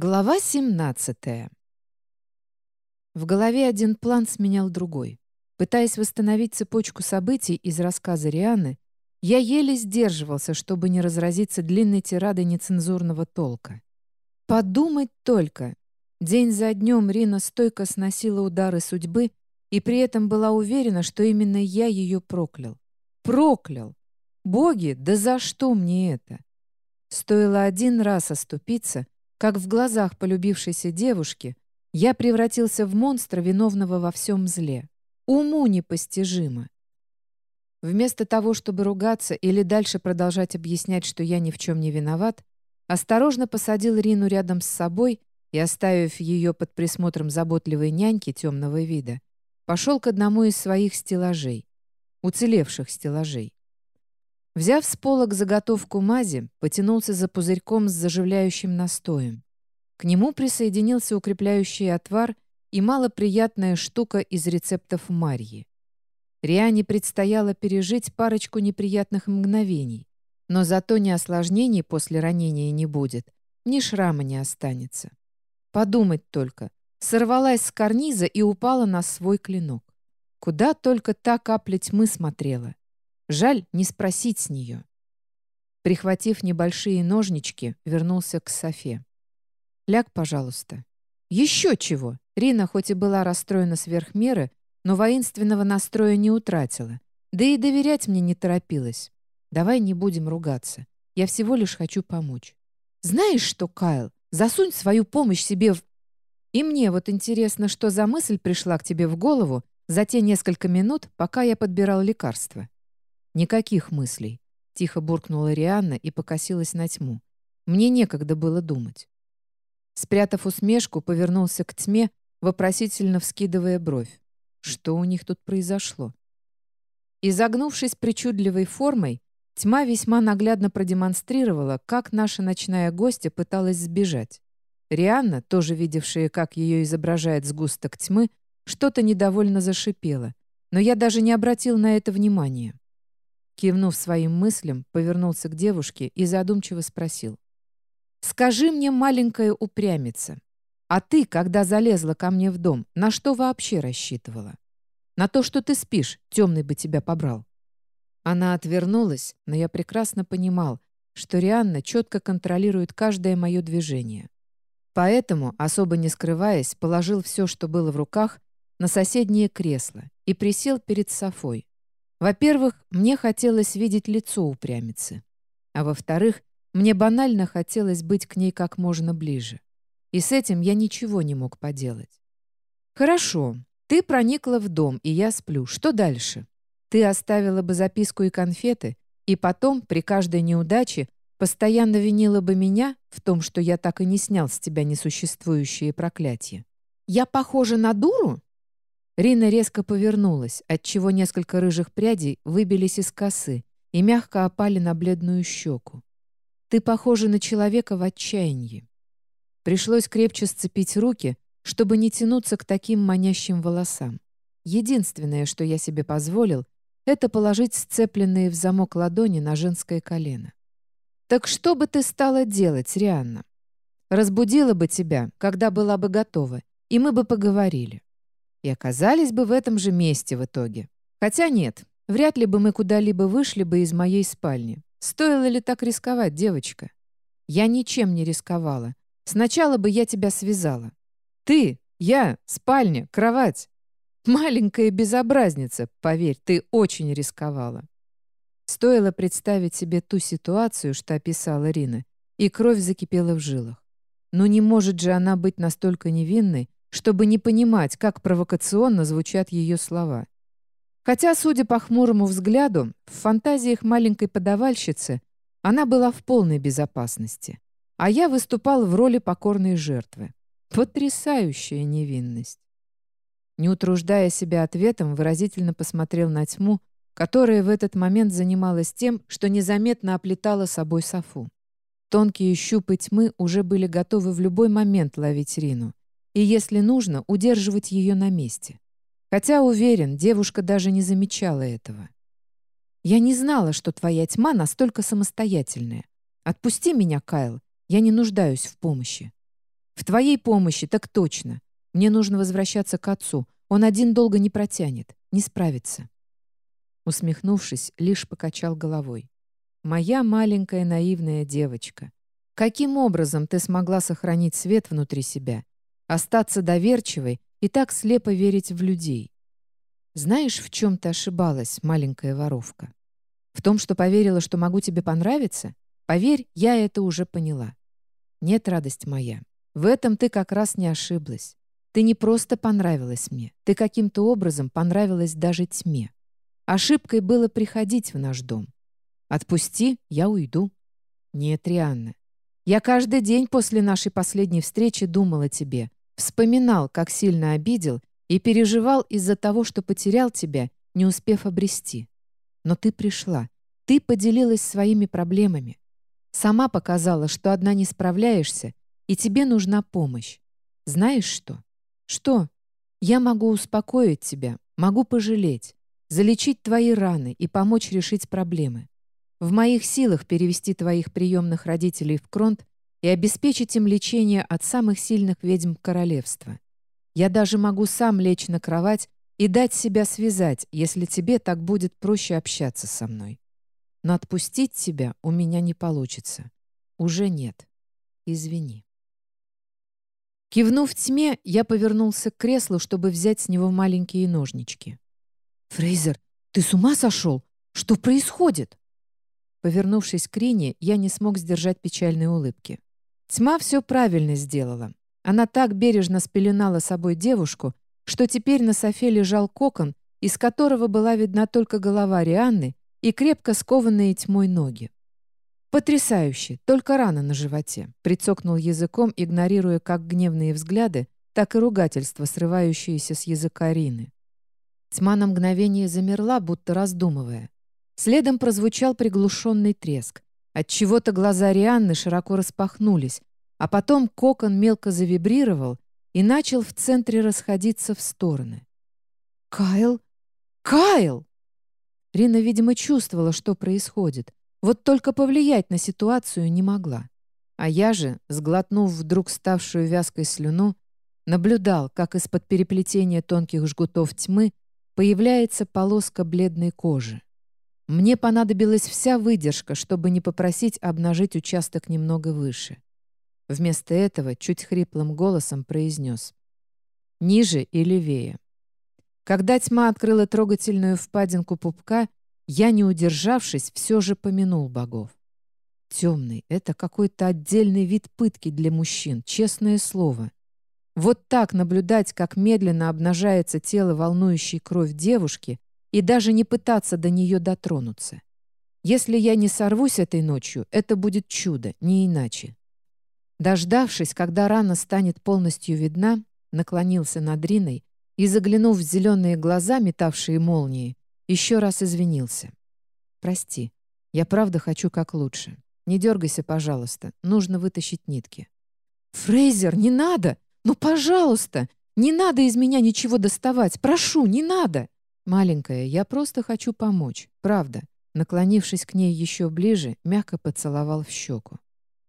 Глава 17. В голове один план сменял другой. Пытаясь восстановить цепочку событий из рассказа Рианы, я еле сдерживался, чтобы не разразиться длинной тирадой нецензурного толка. Подумать только! День за днем Рина стойко сносила удары судьбы и при этом была уверена, что именно я ее проклял. Проклял! Боги, да за что мне это? Стоило один раз оступиться — как в глазах полюбившейся девушки я превратился в монстра, виновного во всем зле. Уму непостижимо. Вместо того, чтобы ругаться или дальше продолжать объяснять, что я ни в чем не виноват, осторожно посадил Рину рядом с собой и, оставив ее под присмотром заботливой няньки темного вида, пошел к одному из своих стеллажей, уцелевших стеллажей. Взяв с полок заготовку мази, потянулся за пузырьком с заживляющим настоем. К нему присоединился укрепляющий отвар и малоприятная штука из рецептов Марьи. Риане предстояло пережить парочку неприятных мгновений, но зато ни осложнений после ранения не будет, ни шрама не останется. Подумать только, сорвалась с карниза и упала на свой клинок. Куда только та капля тьмы смотрела. Жаль не спросить с нее. Прихватив небольшие ножнички, вернулся к Софе. «Ляг, пожалуйста». «Еще чего!» Рина хоть и была расстроена сверх меры, но воинственного настроя не утратила. Да и доверять мне не торопилась. Давай не будем ругаться. Я всего лишь хочу помочь. Знаешь что, Кайл, засунь свою помощь себе в... И мне вот интересно, что за мысль пришла к тебе в голову за те несколько минут, пока я подбирал лекарства. «Никаких мыслей», — тихо буркнула Рианна и покосилась на тьму. «Мне некогда было думать». Спрятав усмешку, повернулся к тьме, вопросительно вскидывая бровь. Что у них тут произошло? Изогнувшись причудливой формой, тьма весьма наглядно продемонстрировала, как наша ночная гостья пыталась сбежать. Рианна, тоже видевшая, как ее изображает сгусток тьмы, что-то недовольно зашипела, но я даже не обратил на это внимания. Кивнув своим мыслям, повернулся к девушке и задумчиво спросил. «Скажи мне, маленькая упрямица, а ты, когда залезла ко мне в дом, на что вообще рассчитывала? На то, что ты спишь, темный бы тебя побрал». Она отвернулась, но я прекрасно понимал, что Рианна четко контролирует каждое мое движение. Поэтому, особо не скрываясь, положил все, что было в руках, на соседнее кресло и присел перед Софой, во-первых, мне хотелось видеть лицо упрямицы. А во-вторых, мне банально хотелось быть к ней как можно ближе. И с этим я ничего не мог поделать. «Хорошо, ты проникла в дом, и я сплю. Что дальше? Ты оставила бы записку и конфеты, и потом, при каждой неудаче, постоянно винила бы меня в том, что я так и не снял с тебя несуществующие проклятия. Я похожа на дуру?» Рина резко повернулась, отчего несколько рыжих прядей выбились из косы и мягко опали на бледную щеку. «Ты похожа на человека в отчаянии». Пришлось крепче сцепить руки, чтобы не тянуться к таким манящим волосам. Единственное, что я себе позволил, это положить сцепленные в замок ладони на женское колено. «Так что бы ты стала делать, Рианна? Разбудила бы тебя, когда была бы готова, и мы бы поговорили и оказались бы в этом же месте в итоге. Хотя нет, вряд ли бы мы куда-либо вышли бы из моей спальни. Стоило ли так рисковать, девочка? Я ничем не рисковала. Сначала бы я тебя связала. Ты, я, спальня, кровать. Маленькая безобразница, поверь, ты очень рисковала. Стоило представить себе ту ситуацию, что описала Рина, и кровь закипела в жилах. Но не может же она быть настолько невинной, чтобы не понимать, как провокационно звучат ее слова. Хотя, судя по хмурому взгляду, в фантазиях маленькой подавальщицы она была в полной безопасности, а я выступал в роли покорной жертвы. Потрясающая невинность. Не утруждая себя ответом, выразительно посмотрел на тьму, которая в этот момент занималась тем, что незаметно оплетала собой Софу. Тонкие щупы тьмы уже были готовы в любой момент ловить Рину и, если нужно, удерживать ее на месте. Хотя, уверен, девушка даже не замечала этого. «Я не знала, что твоя тьма настолько самостоятельная. Отпусти меня, Кайл, я не нуждаюсь в помощи». В твоей помощи, так точно. Мне нужно возвращаться к отцу. Он один долго не протянет, не справится». Усмехнувшись, лишь покачал головой. «Моя маленькая наивная девочка, каким образом ты смогла сохранить свет внутри себя, остаться доверчивой и так слепо верить в людей? Знаешь, в чем ты ошибалась, маленькая воровка? В том, что поверила, что могу тебе понравиться? Поверь, я это уже поняла. Нет, радость моя, в этом ты как раз не ошиблась. Ты не просто понравилась мне, ты каким-то образом понравилась даже тьме. Ошибкой было приходить в наш дом. Отпусти, я уйду. Нет, Рианна. Я каждый день после нашей последней встречи думал о тебе, вспоминал, как сильно обидел и переживал из-за того, что потерял тебя, не успев обрести. Но ты пришла, ты поделилась своими проблемами. Сама показала, что одна не справляешься, и тебе нужна помощь. Знаешь что? Что? Я могу успокоить тебя, могу пожалеть, залечить твои раны и помочь решить проблемы. В моих силах перевести твоих приемных родителей в Кронт и обеспечить им лечение от самых сильных ведьм королевства. Я даже могу сам лечь на кровать и дать себя связать, если тебе так будет проще общаться со мной. Но отпустить тебя у меня не получится. Уже нет. Извини. Кивнув тьме, я повернулся к креслу, чтобы взять с него маленькие ножнички. «Фрейзер, ты с ума сошел? Что происходит?» Повернувшись к Рине, я не смог сдержать печальной улыбки. Тьма все правильно сделала. Она так бережно спеленала собой девушку, что теперь на софе лежал кокон, из которого была видна только голова Рианны и крепко скованные тьмой ноги. «Потрясающе! Только рана на животе!» — прицокнул языком, игнорируя как гневные взгляды, так и ругательства, срывающиеся с языка Рины. Тьма на мгновение замерла, будто раздумывая. Следом прозвучал приглушенный треск. Отчего-то глаза Рианны широко распахнулись, а потом кокон мелко завибрировал и начал в центре расходиться в стороны. «Кайл! Кайл!» Рина, видимо, чувствовала, что происходит. Вот только повлиять на ситуацию не могла. А я же, сглотнув вдруг ставшую вязкой слюну, наблюдал, как из-под переплетения тонких жгутов тьмы появляется полоска бледной кожи. Мне понадобилась вся выдержка, чтобы не попросить обнажить участок немного выше. Вместо этого чуть хриплым голосом произнес «Ниже и левее». Когда тьма открыла трогательную впадинку пупка, я, не удержавшись, все же помянул богов. Темный — это какой-то отдельный вид пытки для мужчин, честное слово. Вот так наблюдать, как медленно обнажается тело волнующей кровь девушки, и даже не пытаться до нее дотронуться. Если я не сорвусь этой ночью, это будет чудо, не иначе. Дождавшись, когда рана станет полностью видна, наклонился над Риной и, заглянув в зеленые глаза, метавшие молнии, еще раз извинился. «Прости, я правда хочу как лучше. Не дергайся, пожалуйста, нужно вытащить нитки». «Фрейзер, не надо! Ну, пожалуйста! Не надо из меня ничего доставать! Прошу, не надо!» «Маленькая, я просто хочу помочь, правда». Наклонившись к ней еще ближе, мягко поцеловал в щеку.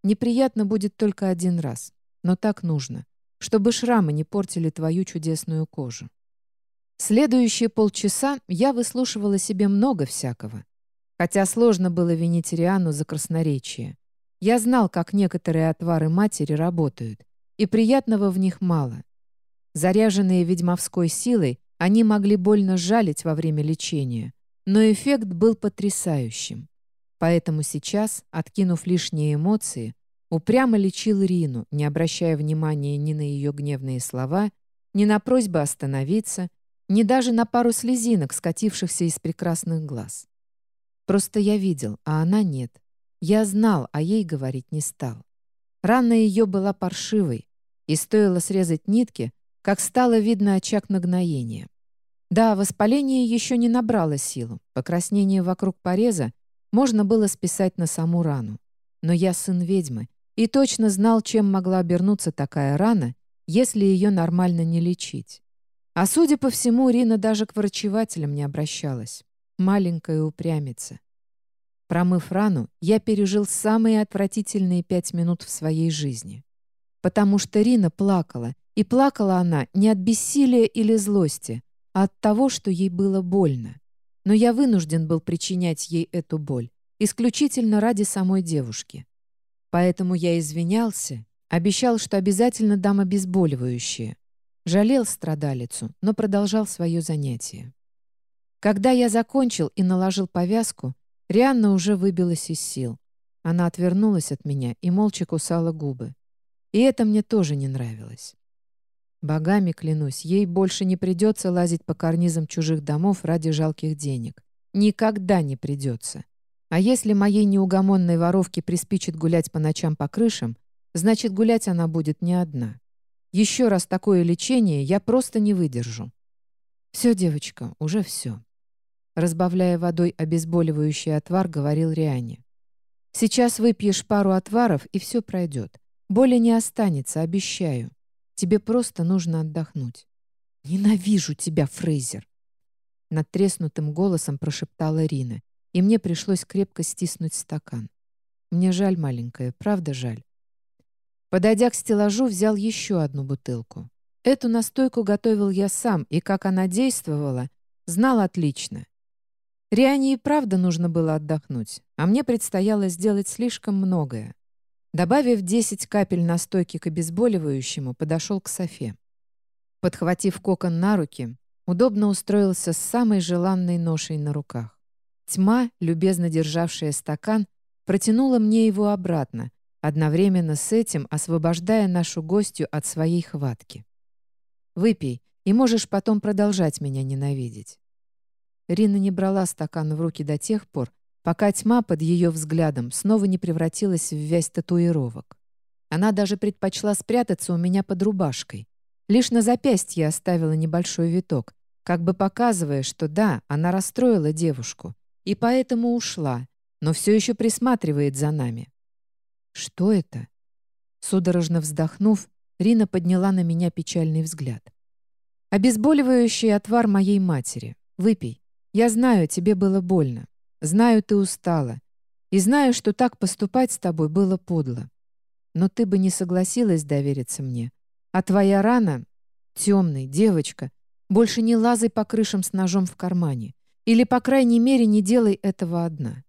Неприятно будет только один раз, но так нужно, чтобы шрамы не портили твою чудесную кожу. Следующие полчаса я выслушивала себе много всякого. Хотя сложно было винить Риану за красноречие. Я знал, как некоторые отвары матери работают, и приятного в них мало. Заряженные ведьмовской силой, они могли больно жалить во время лечения, но эффект был потрясающим. Поэтому сейчас, откинув лишние эмоции, упрямо лечил Рину, не обращая внимания ни на ее гневные слова, ни на просьбы остановиться, ни даже на пару слезинок, скатившихся из прекрасных глаз. Просто я видел, а она нет. Я знал, а ей говорить не стал. Рана ее была паршивой, и стоило срезать нитки, как стало видно очаг нагноения. Да, воспаление еще не набрало силу. Покраснение вокруг пореза можно было списать на саму рану. Но я сын ведьмы и точно знал, чем могла обернуться такая рана, если ее нормально не лечить. А судя по всему, Рина даже к врачевателям не обращалась. Маленькая упрямица. Промыв рану, я пережил самые отвратительные пять минут в своей жизни. потому что Рина плакала, и плакала она не от бессилия или злости, а от того, что ей было больно. Но я вынужден был причинять ей эту боль, исключительно ради самой девушки. Поэтому я извинялся, обещал, что обязательно дам обезболивающее. Жалел страдалицу, но продолжал свое занятие. Когда я закончил и наложил повязку, Рианна уже выбилась из сил. Она отвернулась от меня и молча кусала губы. И это мне тоже не нравилось. Богами клянусь, ей больше не придется лазить по карнизам чужих домов ради жалких денег. Никогда не придется. А если моей неугомонной воровке приспичит гулять по ночам по крышам, значит, гулять она будет не одна. Еще раз такое лечение я просто не выдержу. Все, девочка, уже все. Разбавляя водой обезболивающий отвар, говорил Риане. Сейчас выпьешь пару отваров, и все пройдет. Боли не останется, обещаю. Тебе просто нужно отдохнуть. «Ненавижу тебя, Фрейзер!» Над треснутым голосом прошептала Рина, и мне пришлось крепко стиснуть стакан. Мне жаль, маленькая, правда жаль. Подойдя к стеллажу, взял еще одну бутылку. Эту настойку готовил я сам, и как она действовала, знал отлично. Риане и правда нужно было отдохнуть, а мне предстояло сделать слишком многое. Добавив 10 капель настойки к обезболивающему, подошел к Софе. Подхватив кокон на руки, удобно устроился с самой желанной ношей на руках. Тьма, любезно державшая стакан, протянула мне его обратно, одновременно с этим освобождая нашу гостью от своей хватки. «Выпей, и можешь потом продолжать меня ненавидеть». Рина не брала стакан в руки до тех пор, пока тьма под ее взглядом снова не превратилась в вязь татуировок. Она даже предпочла спрятаться у меня под рубашкой. Лишь на запястье оставила небольшой виток, как бы показывая, что да, она расстроила девушку, и поэтому ушла, но все еще присматривает за нами. «Что это?» Судорожно вздохнув, Рина подняла на меня печальный взгляд. «Обезболивающий отвар моей матери. Выпей. Я знаю, тебе было больно. Знаю, ты устала. И знаю, что так поступать с тобой было подло. Но ты бы не согласилась довериться мне. А твоя рана, темный, девочка, больше не лазай по крышам с ножом в кармане. Или, по крайней мере, не делай этого одна.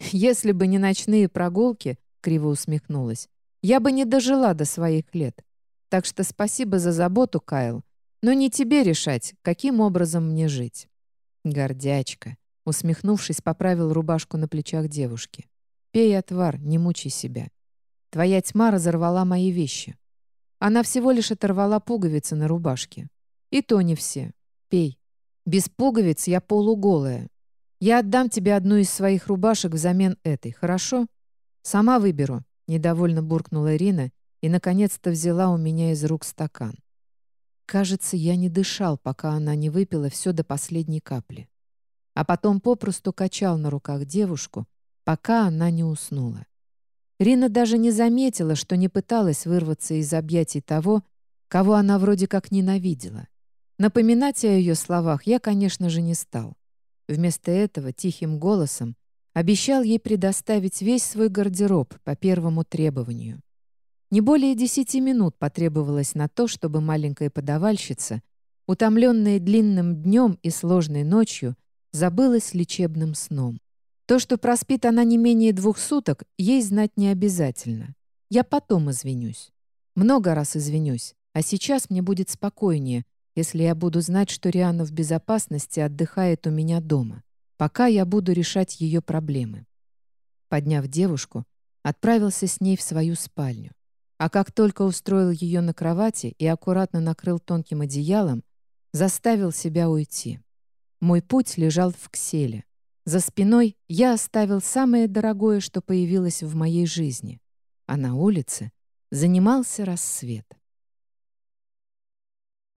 Если бы не ночные прогулки, криво усмехнулась, я бы не дожила до своих лет. Так что спасибо за заботу, Кайл. Но не тебе решать, каким образом мне жить. Гордячка. Усмехнувшись, поправил рубашку на плечах девушки. «Пей отвар, не мучай себя. Твоя тьма разорвала мои вещи. Она всего лишь оторвала пуговицы на рубашке. И то не все. Пей. Без пуговиц я полуголая. Я отдам тебе одну из своих рубашек взамен этой, хорошо? Сама выберу», — недовольно буркнула Ирина и, наконец-то, взяла у меня из рук стакан. Кажется, я не дышал, пока она не выпила все до последней капли а потом попросту качал на руках девушку, пока она не уснула. Рина даже не заметила, что не пыталась вырваться из объятий того, кого она вроде как ненавидела. Напоминать о ее словах я, конечно же, не стал. Вместо этого тихим голосом обещал ей предоставить весь свой гардероб по первому требованию. Не более десяти минут потребовалось на то, чтобы маленькая подавальщица, утомленная длинным днем и сложной ночью, забылась лечебным сном. То, что проспит она не менее двух суток, ей знать не обязательно. Я потом извинюсь. Много раз извинюсь, а сейчас мне будет спокойнее, если я буду знать, что Риана в безопасности отдыхает у меня дома, пока я буду решать ее проблемы. Подняв девушку, отправился с ней в свою спальню. А как только устроил ее на кровати и аккуратно накрыл тонким одеялом, заставил себя уйти. Мой путь лежал в Кселе. За спиной я оставил самое дорогое, что появилось в моей жизни. А на улице занимался рассвет.